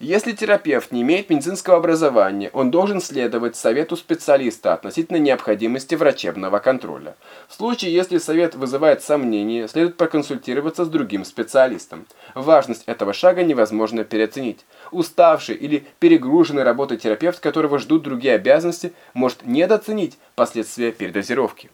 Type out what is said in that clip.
Если терапевт не имеет медицинского образования, он должен следовать совету специалиста относительно необходимости врачебного контроля. В случае, если совет вызывает сомнения, следует проконсультироваться с другим специалистом. Важность этого шага невозможно переоценить. Уставший или перегруженный работой терапевт, которого ждут другие обязанности, может недооценить последствия передозировки.